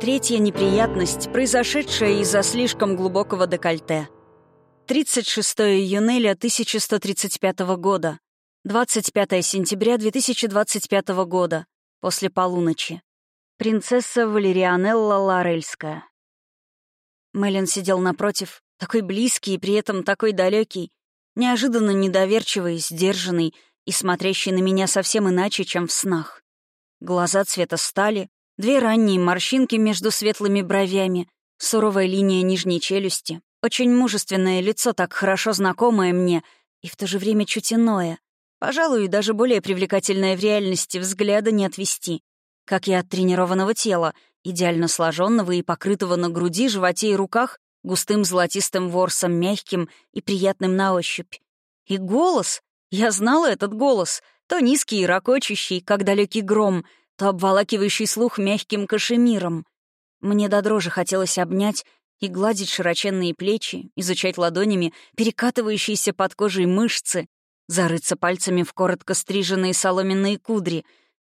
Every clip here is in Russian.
Третья неприятность, произошедшая из-за слишком глубокого декольте. 36 июня 1135 года. 25 сентября 2025 года. После полуночи. Принцесса Валерианелла Лорельская. Мэлен сидел напротив, такой близкий и при этом такой далекий, неожиданно недоверчивый, сдержанный и смотрящий на меня совсем иначе, чем в снах. Глаза цвета стали, две ранние морщинки между светлыми бровями, суровая линия нижней челюсти, очень мужественное лицо, так хорошо знакомое мне, и в то же время чуть иное. Пожалуй, даже более привлекательное в реальности взгляда не отвести. Как и от тренированного тела, идеально сложенного и покрытого на груди, животе и руках густым золотистым ворсом, мягким и приятным на ощупь. И голос, я знала этот голос, то низкий и ракочущий, как далекий гром, то обволакивающий слух мягким кашемиром. Мне до дрожи хотелось обнять и гладить широченные плечи, изучать ладонями перекатывающиеся под кожей мышцы, зарыться пальцами в коротко стриженные соломенные кудри,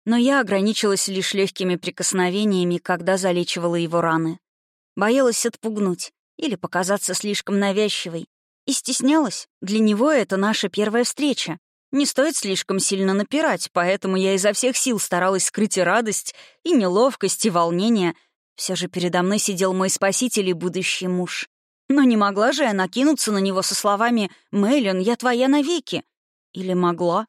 но я ограничилась лишь легкими прикосновениями, когда залечивала его раны. Боялась отпугнуть, или показаться слишком навязчивой. И стеснялась. Для него это наша первая встреча. Не стоит слишком сильно напирать, поэтому я изо всех сил старалась скрыть и радость, и неловкость, и волнение. Все же передо мной сидел мой спаситель и будущий муж. Но не могла же я накинуться на него со словами «Мэйлин, я твоя навеки». Или могла?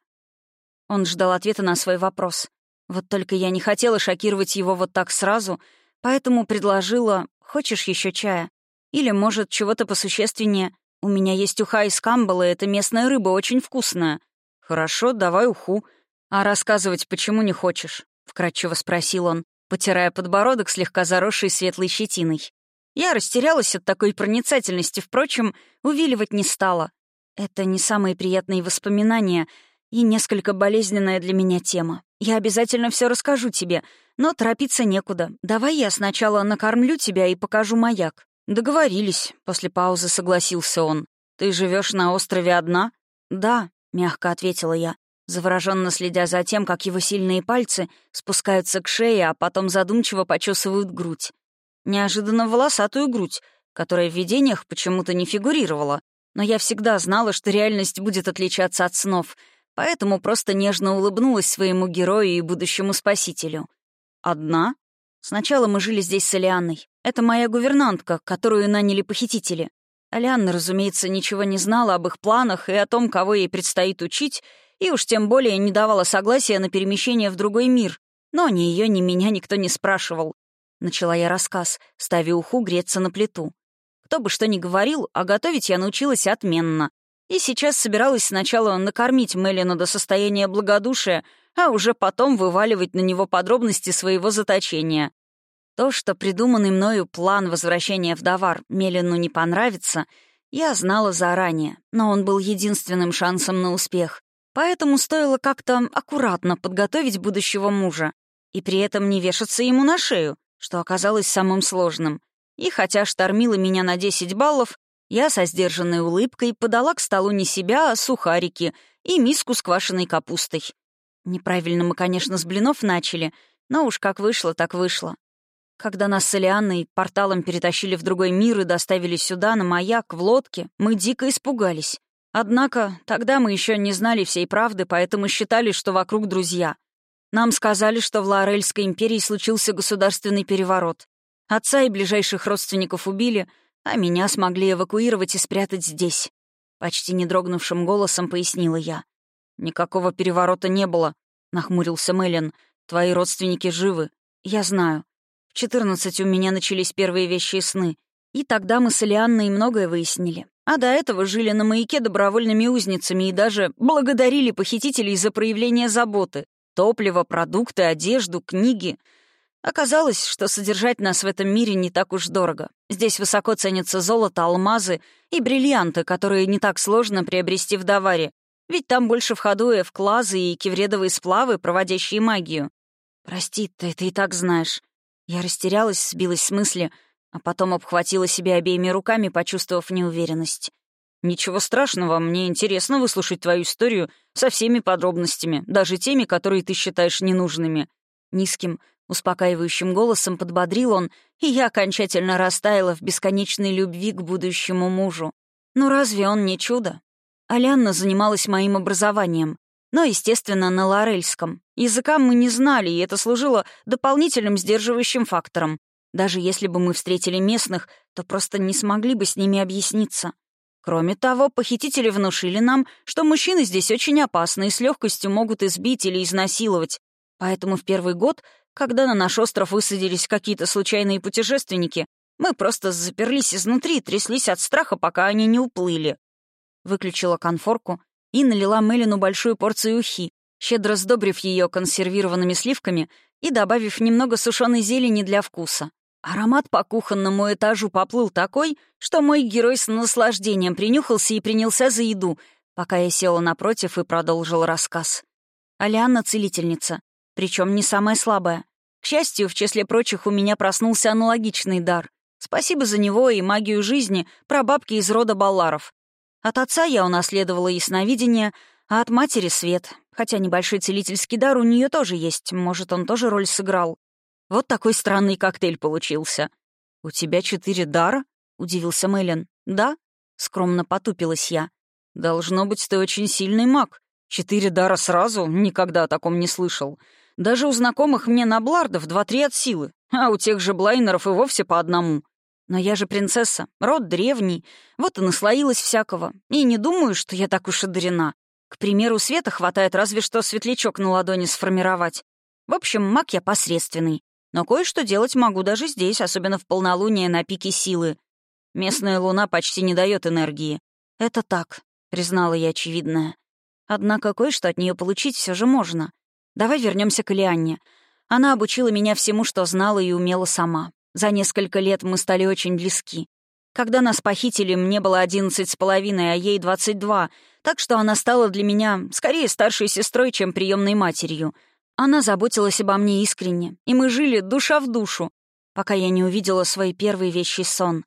Он ждал ответа на свой вопрос. Вот только я не хотела шокировать его вот так сразу, поэтому предложила «Хочешь еще чая?» Или, может, чего-то посущественнее. У меня есть уха из камбала, и эта местная рыба очень вкусная. Хорошо, давай уху. А рассказывать почему не хочешь? Вкратчиво спросил он, потирая подбородок, слегка заросший светлой щетиной. Я растерялась от такой проницательности, впрочем, увиливать не стала. Это не самые приятные воспоминания и несколько болезненная для меня тема. Я обязательно все расскажу тебе, но торопиться некуда. Давай я сначала накормлю тебя и покажу маяк. «Договорились», — после паузы согласился он. «Ты живешь на острове одна?» «Да», — мягко ответила я, завороженно следя за тем, как его сильные пальцы спускаются к шее, а потом задумчиво почесывают грудь. Неожиданно волосатую грудь, которая в видениях почему-то не фигурировала. Но я всегда знала, что реальность будет отличаться от снов, поэтому просто нежно улыбнулась своему герою и будущему спасителю. «Одна?» Сначала мы жили здесь с Алианной. Это моя гувернантка, которую наняли похитители. Алианна, разумеется, ничего не знала об их планах и о том, кого ей предстоит учить, и уж тем более не давала согласия на перемещение в другой мир. Но ни ее, ни меня никто не спрашивал. Начала я рассказ, ставя уху греться на плиту. Кто бы что ни говорил, а готовить я научилась отменно. И сейчас собиралась сначала накормить Мелину до состояния благодушия, а уже потом вываливать на него подробности своего заточения. То, что придуманный мною план возвращения в Давар Мелину не понравится, я знала заранее, но он был единственным шансом на успех. Поэтому стоило как-то аккуратно подготовить будущего мужа и при этом не вешаться ему на шею, что оказалось самым сложным. И хотя штормило меня на 10 баллов, я со сдержанной улыбкой подала к столу не себя, а сухарики и миску с квашеной капустой. Неправильно мы, конечно, с блинов начали, но уж как вышло, так вышло. Когда нас с Элианной порталом перетащили в другой мир и доставили сюда, на маяк, в лодке, мы дико испугались. Однако тогда мы еще не знали всей правды, поэтому считали, что вокруг друзья. Нам сказали, что в Лаорельской империи случился государственный переворот. Отца и ближайших родственников убили, а меня смогли эвакуировать и спрятать здесь. Почти не дрогнувшим голосом пояснила я. «Никакого переворота не было», — нахмурился Мэлен. «Твои родственники живы. Я знаю. В четырнадцать у меня начались первые вещи и сны. И тогда мы с Элианной многое выяснили. А до этого жили на маяке добровольными узницами и даже благодарили похитителей за проявление заботы. Топливо, продукты, одежду, книги. Оказалось, что содержать нас в этом мире не так уж дорого. Здесь высоко ценятся золото, алмазы и бриллианты, которые не так сложно приобрести в Даваре. Ведь там больше в ходу эвклазы и кевредовые сплавы, проводящие магию. Прости, ты это и так знаешь. Я растерялась, сбилась с мысли, а потом обхватила себя обеими руками, почувствовав неуверенность. «Ничего страшного, мне интересно выслушать твою историю со всеми подробностями, даже теми, которые ты считаешь ненужными». Низким, успокаивающим голосом подбодрил он, и я окончательно растаяла в бесконечной любви к будущему мужу. Ну разве он не чудо? Алянна занималась моим образованием, но, естественно, на лорельском. Языка мы не знали, и это служило дополнительным сдерживающим фактором. Даже если бы мы встретили местных, то просто не смогли бы с ними объясниться. Кроме того, похитители внушили нам, что мужчины здесь очень опасны и с легкостью могут избить или изнасиловать. Поэтому в первый год, когда на наш остров высадились какие-то случайные путешественники, мы просто заперлись изнутри и тряслись от страха, пока они не уплыли. Выключила конфорку и налила Мелину большую порцию ухи, щедро сдобрив ее консервированными сливками и добавив немного сушеной зелени для вкуса. Аромат по кухонному этажу поплыл такой, что мой герой с наслаждением принюхался и принялся за еду, пока я села напротив и продолжил рассказ. Алианна — целительница, причем не самая слабая. К счастью, в числе прочих у меня проснулся аналогичный дар. Спасибо за него и магию жизни прабабки из рода Балларов. От отца я унаследовала ясновидение, а от матери — свет. Хотя небольшой целительский дар у нее тоже есть, может, он тоже роль сыграл. Вот такой странный коктейль получился. «У тебя четыре дара?» — удивился Мэлен. «Да?» — скромно потупилась я. «Должно быть, ты очень сильный маг. Четыре дара сразу? Никогда о таком не слышал. Даже у знакомых мне наблардов два-три от силы, а у тех же блайнеров и вовсе по одному. Но я же принцесса, род древний, вот и наслоилась всякого. И не думаю, что я так уж одарена. К примеру, света хватает разве что светлячок на ладони сформировать. В общем, маг я посредственный. Но кое-что делать могу даже здесь, особенно в полнолуние на пике силы. Местная луна почти не дает энергии. Это так, признала я очевидное. Однако кое-что от нее получить все же можно. Давай вернемся к Лианне. Она обучила меня всему, что знала и умела сама. За несколько лет мы стали очень близки. Когда нас похитили, мне было одиннадцать с половиной, а ей двадцать два, так что она стала для меня скорее старшей сестрой, чем приемной матерью — она заботилась обо мне искренне, и мы жили душа в душу, пока я не увидела свой первый вещий сон.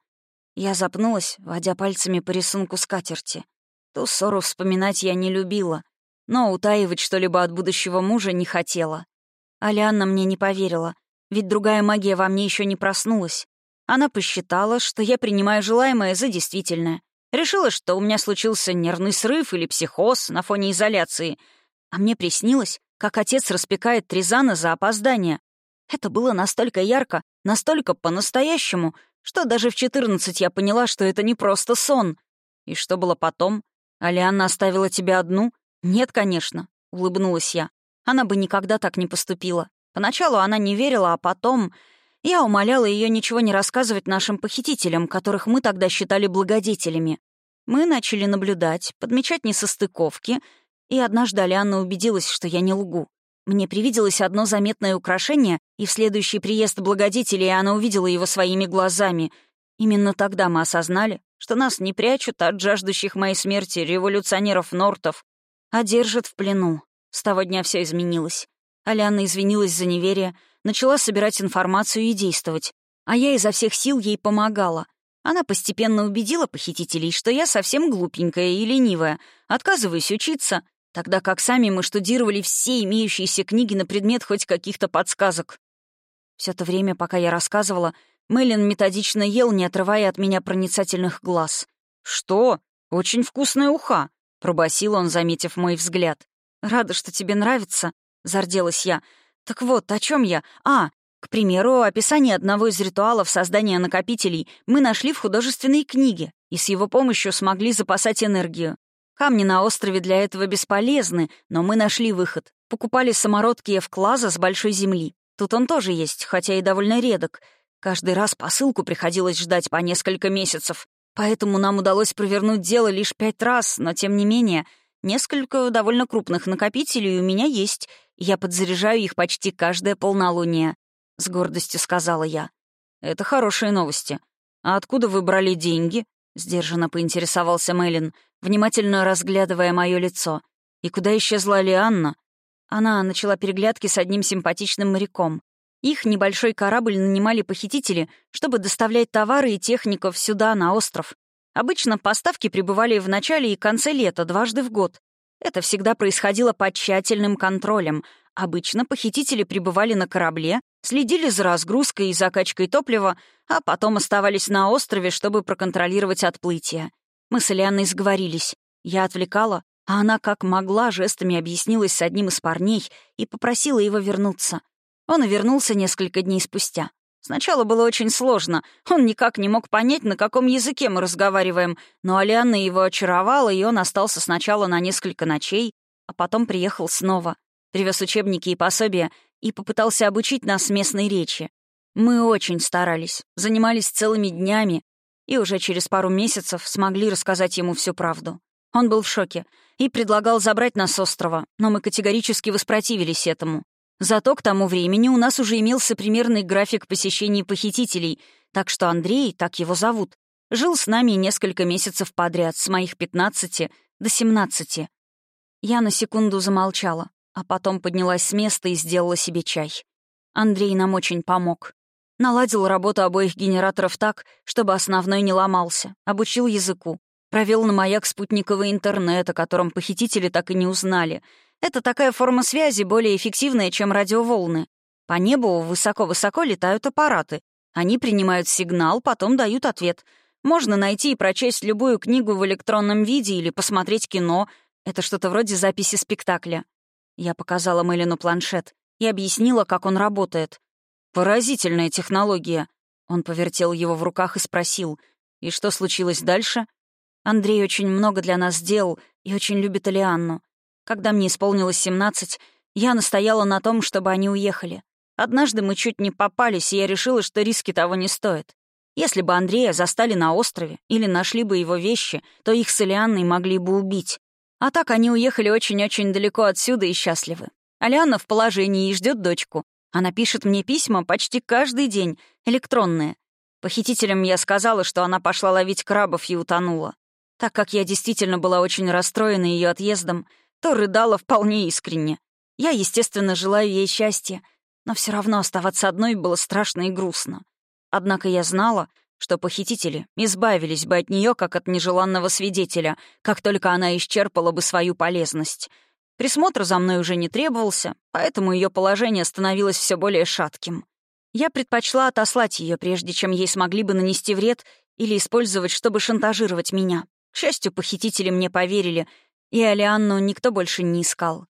Я запнулась, водя пальцами по рисунку скатерти. Ту ссору вспоминать я не любила, но утаивать что-либо от будущего мужа не хотела. Алианна мне не поверила, ведь другая магия во мне еще не проснулась. Она посчитала, что я принимаю желаемое за действительное. Решила, что у меня случился нервный срыв или психоз на фоне изоляции. А мне приснилось, как отец распекает Тризана за опоздание. Это было настолько ярко, настолько по-настоящему, что даже в 14 я поняла, что это не просто сон. И что было потом? Алианна оставила тебя одну? Нет, конечно, улыбнулась я. Она бы никогда так не поступила. Поначалу она не верила, а потом... Я умоляла ее ничего не рассказывать нашим похитителям, которых мы тогда считали благодетелями. Мы начали наблюдать, подмечать несостыковки — и однажды Алианна убедилась, что я не лгу. Мне привиделось одно заметное украшение, и в следующий приезд благодетелей она увидела его своими глазами. Именно тогда мы осознали, что нас не прячут от жаждущих моей смерти революционеров-нортов, а держат в плену. С того дня все изменилось. Алианна извинилась за неверие, начала собирать информацию и действовать. А я изо всех сил ей помогала. Она постепенно убедила похитителей, что я совсем глупенькая и ленивая, отказываюсь учиться, тогда как сами мы штудировали все имеющиеся книги на предмет хоть каких-то подсказок. Все это время, пока я рассказывала, Мэлен методично ел, не отрывая от меня проницательных глаз. «Что? Очень вкусная уха», — пробасил он, заметив мой взгляд. «Рада, что тебе нравится», — зарделась я. «Так вот, о чем я? А, к примеру, описание одного из ритуалов создания накопителей мы нашли в художественной книге и с его помощью смогли запасать энергию. Камни на острове для этого бесполезны, но мы нашли выход. Покупали самородки Евклаза с большой земли. Тут он тоже есть, хотя и довольно редок. Каждый раз посылку приходилось ждать по несколько месяцев. Поэтому нам удалось провернуть дело лишь пять раз, но тем не менее, несколько довольно крупных накопителей у меня есть. Я подзаряжаю их почти каждое полнолуние. С гордостью сказала я. Это хорошие новости. А откуда вы брали деньги? Сдержанно поинтересовался Мэлен, внимательно разглядывая мое лицо. «И куда исчезла Лианна?» Она начала переглядки с одним симпатичным моряком. Их небольшой корабль нанимали похитители, чтобы доставлять товары и техников сюда, на остров. Обычно поставки прибывали в начале и конце лета, дважды в год. Это всегда происходило под тщательным контролем. Обычно похитители прибывали на корабле, следили за разгрузкой и закачкой топлива, а потом оставались на острове, чтобы проконтролировать отплытие. Мы с Элианной сговорились. Я отвлекала, а она как могла жестами объяснилась с одним из парней и попросила его вернуться. Он вернулся несколько дней спустя. Сначала было очень сложно. Он никак не мог понять, на каком языке мы разговариваем, но Алианна его очаровала, и он остался сначала на несколько ночей, а потом приехал снова. Привез учебники и пособия и попытался обучить нас местной речи. Мы очень старались, занимались целыми днями, и уже через пару месяцев смогли рассказать ему всю правду. Он был в шоке и предлагал забрать нас с острова, но мы категорически воспротивились этому. Зато к тому времени у нас уже имелся примерный график посещений похитителей, так что Андрей, так его зовут, жил с нами несколько месяцев подряд, с моих 15 до 17. Я на секунду замолчала, а потом поднялась с места и сделала себе чай. Андрей нам очень помог. Наладил работу обоих генераторов так, чтобы основной не ломался, обучил языку, провел на маяк спутниковый интернет, о котором похитители так и не узнали — это такая форма связи, более эффективная, чем радиоволны. По небу высоко-высоко летают аппараты. Они принимают сигнал, потом дают ответ. Можно найти и прочесть любую книгу в электронном виде или посмотреть кино. Это что-то вроде записи спектакля. Я показала Мэлину планшет и объяснила, как он работает. «Поразительная технология». Он повертел его в руках и спросил, «И что случилось дальше?» Андрей очень много для нас сделал и очень любит Алианну. Когда мне исполнилось 17, я настояла на том, чтобы они уехали. Однажды мы чуть не попались, и я решила, что риски того не стоят. Если бы Андрея застали на острове или нашли бы его вещи, то их с Элианной могли бы убить. А так они уехали очень-очень далеко отсюда и счастливы. Алианна в положении и ждет дочку. Она пишет мне письма почти каждый день, электронные. Похитителям я сказала, что она пошла ловить крабов и утонула. Так как я действительно была очень расстроена ее отъездом, то рыдала вполне искренне. Я, естественно, желаю ей счастья, но все равно оставаться одной было страшно и грустно. Однако я знала, что похитители избавились бы от нее как от нежеланного свидетеля, как только она исчерпала бы свою полезность. Присмотр за мной уже не требовался, поэтому ее положение становилось все более шатким. Я предпочла отослать ее, прежде чем ей смогли бы нанести вред или использовать, чтобы шантажировать меня. К счастью, похитители мне поверили и Алианну никто больше не искал.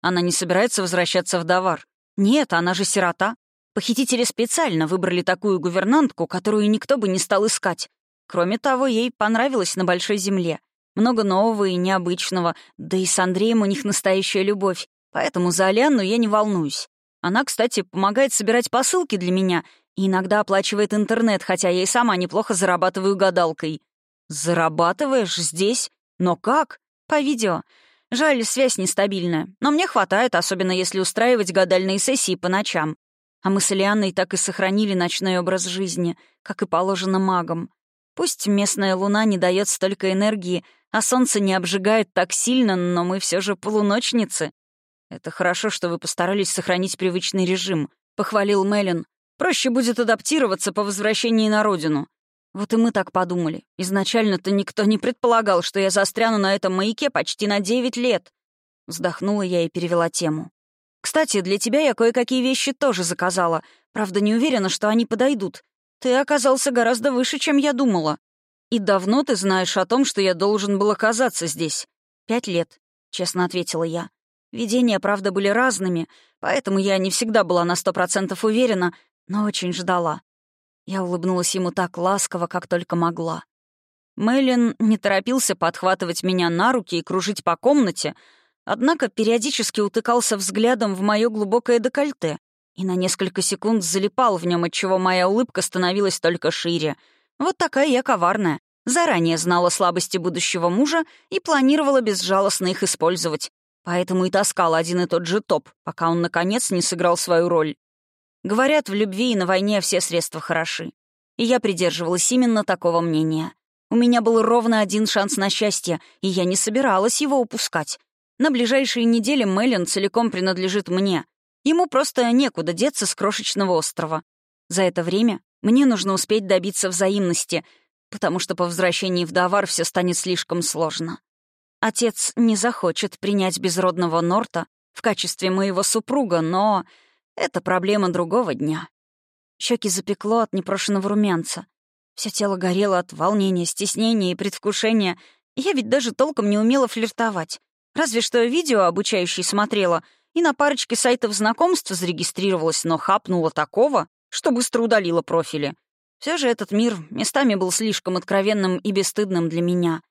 Она не собирается возвращаться в Давар. Нет, она же сирота. Похитители специально выбрали такую гувернантку, которую никто бы не стал искать. Кроме того, ей понравилось на Большой Земле. Много нового и необычного, да и с Андреем у них настоящая любовь. Поэтому за Алианну я не волнуюсь. Она, кстати, помогает собирать посылки для меня и иногда оплачивает интернет, хотя я и сама неплохо зарабатываю гадалкой. «Зарабатываешь здесь? Но как?» По видео. Жаль, связь нестабильная, но мне хватает, особенно если устраивать гадальные сессии по ночам. А мы с Элианной так и сохранили ночной образ жизни, как и положено магам. Пусть местная луна не дает столько энергии, а солнце не обжигает так сильно, но мы все же полуночницы. Это хорошо, что вы постарались сохранить привычный режим, — похвалил Мелин. Проще будет адаптироваться по возвращении на родину. Вот и мы так подумали. Изначально-то никто не предполагал, что я застряну на этом маяке почти на девять лет. Вздохнула я и перевела тему. Кстати, для тебя я кое-какие вещи тоже заказала. Правда, не уверена, что они подойдут. Ты оказался гораздо выше, чем я думала. И давно ты знаешь о том, что я должен был оказаться здесь? Пять лет, честно ответила я. Видения, правда, были разными, поэтому я не всегда была на сто процентов уверена, но очень ждала. Я улыбнулась ему так ласково, как только могла. Мэлен не торопился подхватывать меня на руки и кружить по комнате, однако периодически утыкался взглядом в мое глубокое декольте и на несколько секунд залипал в нем, отчего моя улыбка становилась только шире. Вот такая я коварная. Заранее знала слабости будущего мужа и планировала безжалостно их использовать. Поэтому и таскала один и тот же топ, пока он, наконец, не сыграл свою роль. Говорят, в любви и на войне все средства хороши. И я придерживалась именно такого мнения. У меня был ровно один шанс на счастье, и я не собиралась его упускать. На ближайшие недели Мэлен целиком принадлежит мне. Ему просто некуда деться с крошечного острова. За это время мне нужно успеть добиться взаимности. потому что по возвращении в Давар все станет слишком сложно. Отец не захочет принять безродного Норта в качестве моего супруга, но это проблема другого дня. Щеки запекло от непрошенного румянца. Все тело горело от волнения, стеснения и предвкушения. Я ведь даже толком не умела флиртовать. Разве что видео обучающее смотрела и на парочке сайтов знакомств зарегистрировалась, но хапнула такого, что быстро удалила профили. Все же этот мир местами был слишком откровенным и бесстыдным для меня.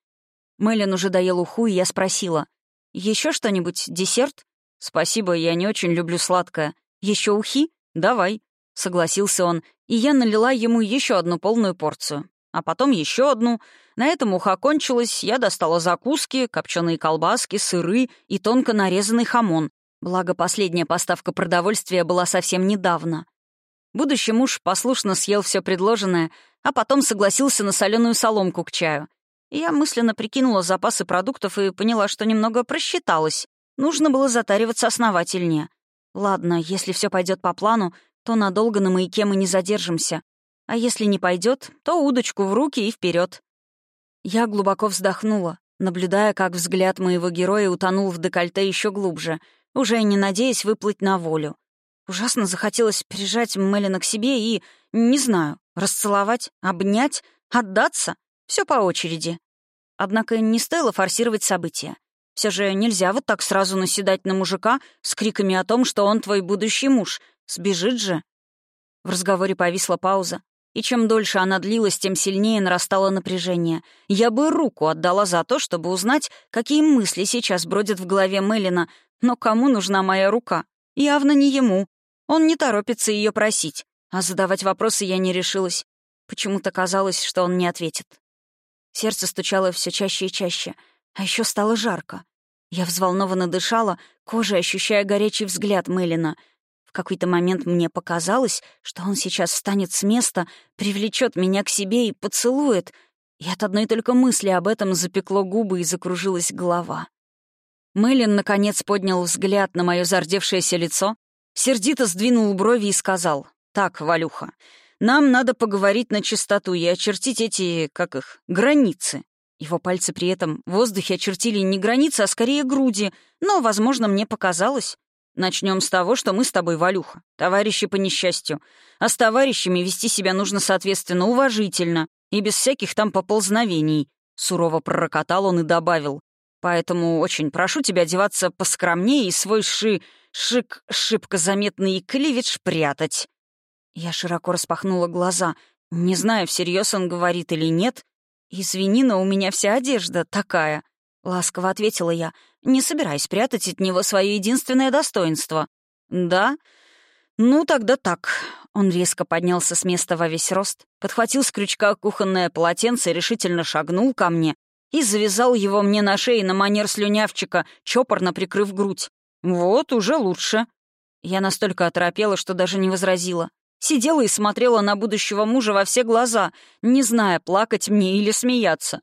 Мэлен уже доел уху, и я спросила. Еще что-нибудь? Десерт?» «Спасибо, я не очень люблю сладкое. Еще ухи? Давай», — согласился он, и я налила ему еще одну полную порцию. А потом еще одну. На этом уха кончилась, я достала закуски, копченые колбаски, сыры и тонко нарезанный хамон. Благо, последняя поставка продовольствия была совсем недавно. Будущий муж послушно съел все предложенное, а потом согласился на соленую соломку к чаю. Я мысленно прикинула запасы продуктов и поняла, что немного просчиталась. Нужно было затариваться основательнее. Ладно, если все пойдет по плану, то надолго на маяке мы не задержимся. А если не пойдет, то удочку в руки и вперед. Я глубоко вздохнула, наблюдая, как взгляд моего героя утонул в декольте еще глубже, уже не надеясь выплыть на волю. Ужасно захотелось прижать Мелина к себе и, не знаю, расцеловать, обнять, отдаться. Все по очереди. Однако не стоило форсировать события. Все же нельзя вот так сразу наседать на мужика с криками о том, что он твой будущий муж. Сбежит же. В разговоре повисла пауза. И чем дольше она длилась, тем сильнее нарастало напряжение. Я бы руку отдала за то, чтобы узнать, какие мысли сейчас бродят в голове Мелина. Но кому нужна моя рука? Явно не ему. Он не торопится ее просить. А задавать вопросы я не решилась. Почему-то казалось, что он не ответит. Сердце стучало все чаще и чаще. А еще стало жарко. Я взволнованно дышала, кожей ощущая горячий взгляд Мелина. В какой-то момент мне показалось, что он сейчас встанет с места, привлечет меня к себе и поцелует. И от одной только мысли об этом запекло губы и закружилась голова. Мэлен, наконец, поднял взгляд на мое зардевшееся лицо, сердито сдвинул брови и сказал, «Так, Валюха, нам надо поговорить на чистоту и очертить эти, как их, границы». Его пальцы при этом в воздухе очертили не границы, а скорее груди, но, возможно, мне показалось. Начнем с того, что мы с тобой, Валюха, товарищи по несчастью. А с товарищами вести себя нужно, соответственно, уважительно и без всяких там поползновений. Сурово пророкотал он и добавил. Поэтому очень прошу тебя одеваться поскромнее и свой ши... шик... шибко заметный клевич прятать». Я широко распахнула глаза. Не знаю, всерьез он говорит или нет. «Извини, но у меня вся одежда такая», — ласково ответила я, не собираясь прятать от него свое единственное достоинство. «Да? Ну, тогда так». Он резко поднялся с места во весь рост, подхватил с крючка кухонное полотенце и решительно шагнул ко мне, и завязал его мне на шее на манер слюнявчика, чопорно прикрыв грудь. «Вот, уже лучше». Я настолько оторопела, что даже не возразила. Сидела и смотрела на будущего мужа во все глаза, не зная, плакать мне или смеяться.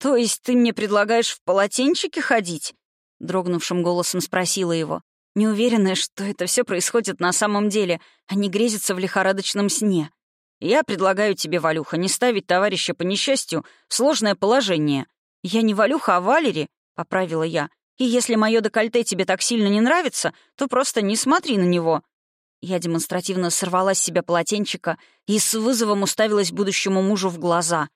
«То есть ты мне предлагаешь в полотенчике ходить?» Дрогнувшим голосом спросила его, неуверенная, что это все происходит на самом деле, а не грезится в лихорадочном сне. «Я предлагаю тебе, Валюха, не ставить товарища по несчастью в сложное положение. «Я не Валюха, а Валери», — поправила я. «И если мое декольте тебе так сильно не нравится, то просто не смотри на него». Я демонстративно сорвала с себя полотенчика и с вызовом уставилась будущему мужу в глаза.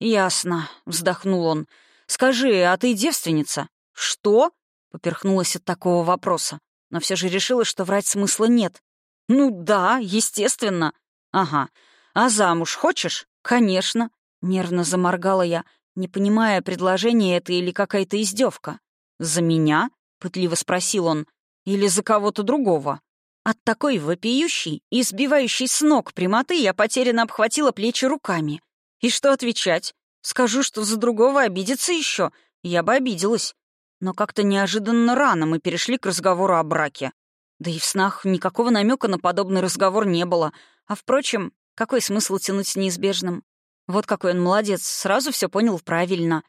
«Ясно», — вздохнул он. «Скажи, а ты девственница?» «Что?» — поперхнулась от такого вопроса, но все же решила, что врать смысла нет. «Ну да, естественно». «Ага. А замуж хочешь?» «Конечно», — нервно заморгала я, не понимая, предложение это или какая-то издевка. «За меня?» — пытливо спросил он. «Или за кого-то другого?» От такой вопиющей и сбивающей с ног прямоты я потерянно обхватила плечи руками. И что отвечать? Скажу, что за другого обидеться еще. Я бы обиделась. Но как-то неожиданно рано мы перешли к разговору о браке. Да и в снах никакого намека на подобный разговор не было. А, впрочем, какой смысл тянуть с неизбежным? Вот какой он молодец, сразу все понял правильно.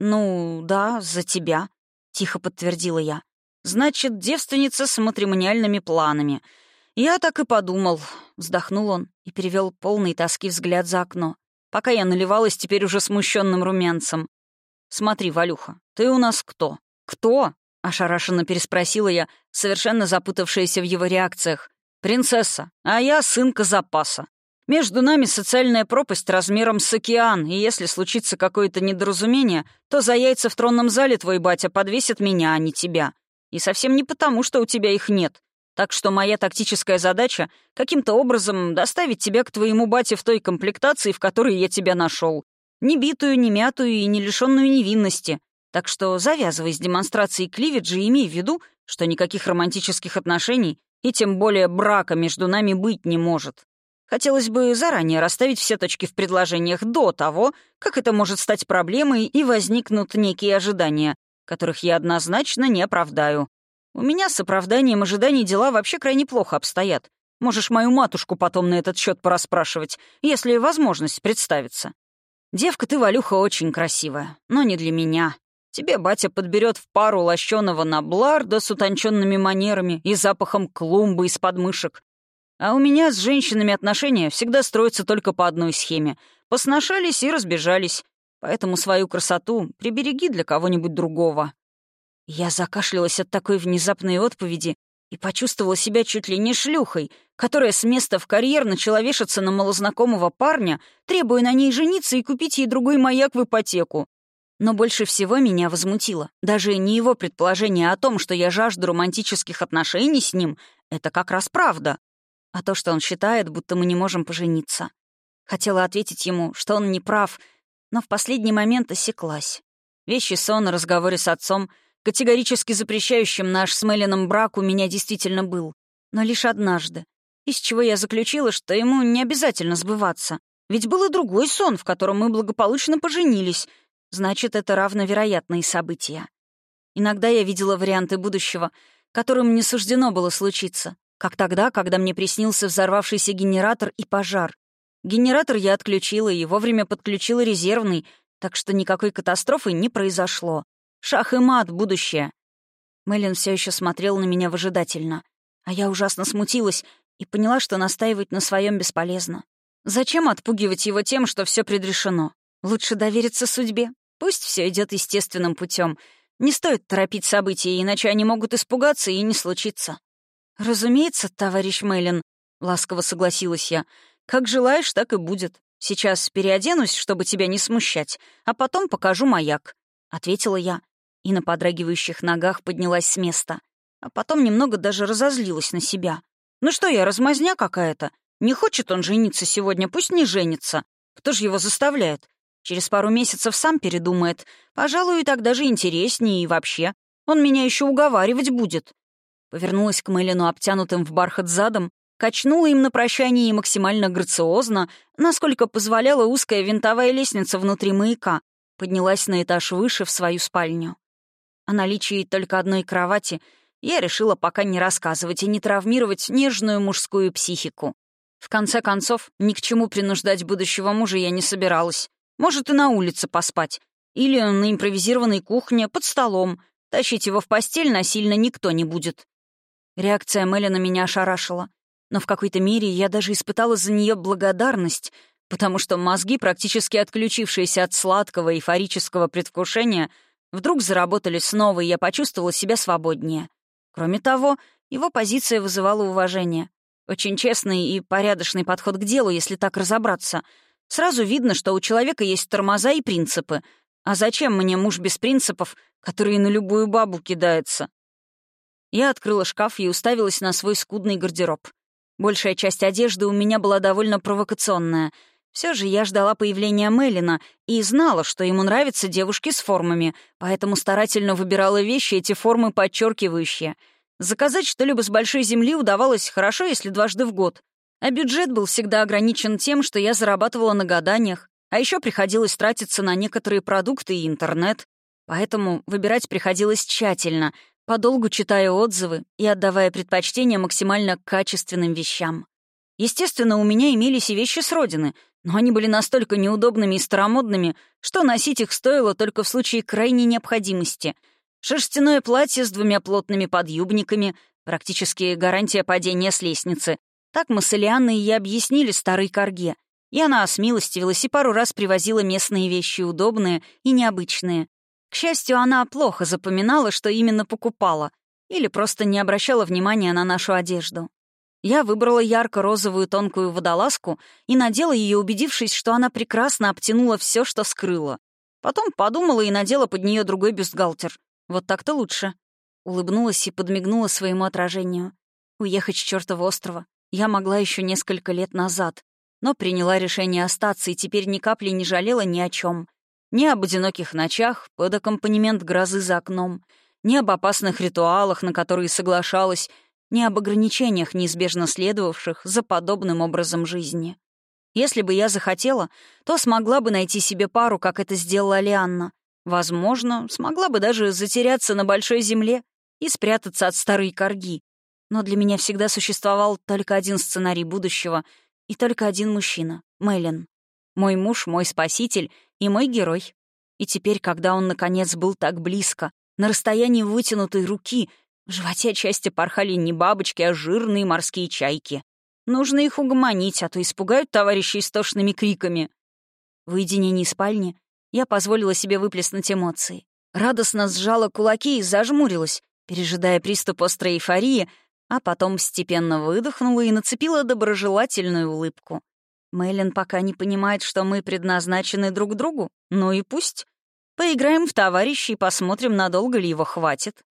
«Ну, да, за тебя», — тихо подтвердила я. «Значит, девственница с матримониальными планами». «Я так и подумал», — вздохнул он и перевел полный тоски взгляд за окно. пока я наливалась теперь уже смущенным румянцем. «Смотри, Валюха, ты у нас кто?» «Кто?» — ошарашенно переспросила я, совершенно запутавшаяся в его реакциях. «Принцесса, а я сынка запаса. Между нами социальная пропасть размером с океан, и если случится какое-то недоразумение, то за яйца в тронном зале твой батя подвесит меня, а не тебя. И совсем не потому, что у тебя их нет. Так что моя тактическая задача — каким-то образом доставить тебя к твоему бате в той комплектации, в которой я тебя нашел. Не битую, не мятую и не лишенную невинности. Так что завязывай с демонстрацией кливиджа и имей в виду, что никаких романтических отношений и тем более брака между нами быть не может. Хотелось бы заранее расставить все точки в предложениях до того, как это может стать проблемой и возникнут некие ожидания, которых я однозначно не оправдаю. У меня с оправданием ожиданий дела вообще крайне плохо обстоят. Можешь мою матушку потом на этот счет порасспрашивать, если возможность представится. Девка ты, Валюха, очень красивая, но не для меня. Тебе батя подберет в пару лощеного набларда с утонченными манерами и запахом клумбы из подмышек. А у меня с женщинами отношения всегда строятся только по одной схеме. Посношались и разбежались. Поэтому свою красоту прибереги для кого-нибудь другого. Я закашлялась от такой внезапной отповеди и почувствовала себя чуть ли не шлюхой, которая с места в карьер начала вешаться на малознакомого парня, требуя на ней жениться и купить ей другой маяк в ипотеку. Но больше всего меня возмутило. Даже не его предположение о том, что я жажду романтических отношений с ним, это как раз правда. А то, что он считает, будто мы не можем пожениться. Хотела ответить ему, что он не прав, но в последний момент осеклась. Вещи сон о разговоре с отцом — категорически запрещающим наш с Мелином брак у меня действительно был. Но лишь однажды. Из чего я заключила, что ему не обязательно сбываться. Ведь был и другой сон, в котором мы благополучно поженились. Значит, это равновероятные события. Иногда я видела варианты будущего, которым не суждено было случиться. Как тогда, когда мне приснился взорвавшийся генератор и пожар. Генератор я отключила и вовремя подключила резервный, так что никакой катастрофы не произошло. Шах и мат, будущее!» Мэлен все еще смотрел на меня выжидательно, а я ужасно смутилась и поняла, что настаивать на своем бесполезно. Зачем отпугивать его тем, что все предрешено? Лучше довериться судьбе. Пусть все идет естественным путем. Не стоит торопить события, иначе они могут испугаться и не случиться. «Разумеется, товарищ Мэлен», — ласково согласилась я. «Как желаешь, так и будет. Сейчас переоденусь, чтобы тебя не смущать, а потом покажу маяк», — ответила я и на подрагивающих ногах поднялась с места. А потом немного даже разозлилась на себя. «Ну что я, размазня какая-то? Не хочет он жениться сегодня, пусть не женится. Кто же его заставляет? Через пару месяцев сам передумает. Пожалуй, и тогда же интереснее и вообще. Он меня еще уговаривать будет». Повернулась к Мэлину обтянутым в бархат задом, качнула им на прощание и максимально грациозно, насколько позволяла узкая винтовая лестница внутри маяка, поднялась на этаж выше в свою спальню. О наличии только одной кровати я решила пока не рассказывать и не травмировать нежную мужскую психику. В конце концов, ни к чему принуждать будущего мужа я не собиралась. Может, и на улице поспать. Или на импровизированной кухне, под столом. Тащить его в постель насильно никто не будет. Реакция Мэли на меня ошарашила. Но в какой-то мере я даже испытала за нее благодарность, потому что мозги, практически отключившиеся от сладкого эйфорического предвкушения, Вдруг заработали снова, и я почувствовала себя свободнее. Кроме того, его позиция вызывала уважение. Очень честный и порядочный подход к делу, если так разобраться. Сразу видно, что у человека есть тормоза и принципы. А зачем мне муж без принципов, который на любую бабу кидается? Я открыла шкаф и уставилась на свой скудный гардероб. Большая часть одежды у меня была довольно провокационная — все же я ждала появления Мелина и знала, что ему нравятся девушки с формами, поэтому старательно выбирала вещи, эти формы подчеркивающие. Заказать что-либо с большой земли удавалось хорошо, если дважды в год. А бюджет был всегда ограничен тем, что я зарабатывала на гаданиях, а еще приходилось тратиться на некоторые продукты и интернет. Поэтому выбирать приходилось тщательно, подолгу читая отзывы и отдавая предпочтение максимально качественным вещам. Естественно, у меня имелись и вещи с родины — но они были настолько неудобными и старомодными, что носить их стоило только в случае крайней необходимости. Шерстяное платье с двумя плотными подъюбниками, практически гарантия падения с лестницы. Так мы с Элианной и объяснили старой корге. И она осмилостивилась и пару раз привозила местные вещи удобные и необычные. К счастью, она плохо запоминала, что именно покупала, или просто не обращала внимания на нашу одежду. Я выбрала ярко-розовую тонкую водолазку и надела ее, убедившись, что она прекрасно обтянула все, что скрыла. Потом подумала и надела под нее другой бюстгальтер. Вот так-то лучше. Улыбнулась и подмигнула своему отражению. Уехать с чертова острова я могла еще несколько лет назад, но приняла решение остаться и теперь ни капли не жалела ни о чем. Ни об одиноких ночах под аккомпанемент грозы за окном, ни об опасных ритуалах, на которые соглашалась, ни об ограничениях, неизбежно следовавших за подобным образом жизни. Если бы я захотела, то смогла бы найти себе пару, как это сделала Алианна. Возможно, смогла бы даже затеряться на большой земле и спрятаться от старой корги. Но для меня всегда существовал только один сценарий будущего и только один мужчина — Мэлен. Мой муж, мой спаситель и мой герой. И теперь, когда он, наконец, был так близко, на расстоянии вытянутой руки, в животе отчасти порхали не бабочки, а жирные морские чайки. Нужно их угомонить, а то испугают товарищи истошными криками. В уединении спальни я позволила себе выплеснуть эмоции. Радостно сжала кулаки и зажмурилась, пережидая приступ острой эйфории, а потом степенно выдохнула и нацепила доброжелательную улыбку. Мэйлин пока не понимает, что мы предназначены друг другу. Ну и пусть. Поиграем в товарищи и посмотрим, надолго ли его хватит.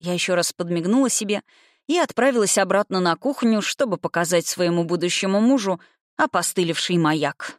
Я еще раз подмигнула себе и отправилась обратно на кухню, чтобы показать своему будущему мужу опостылевший маяк.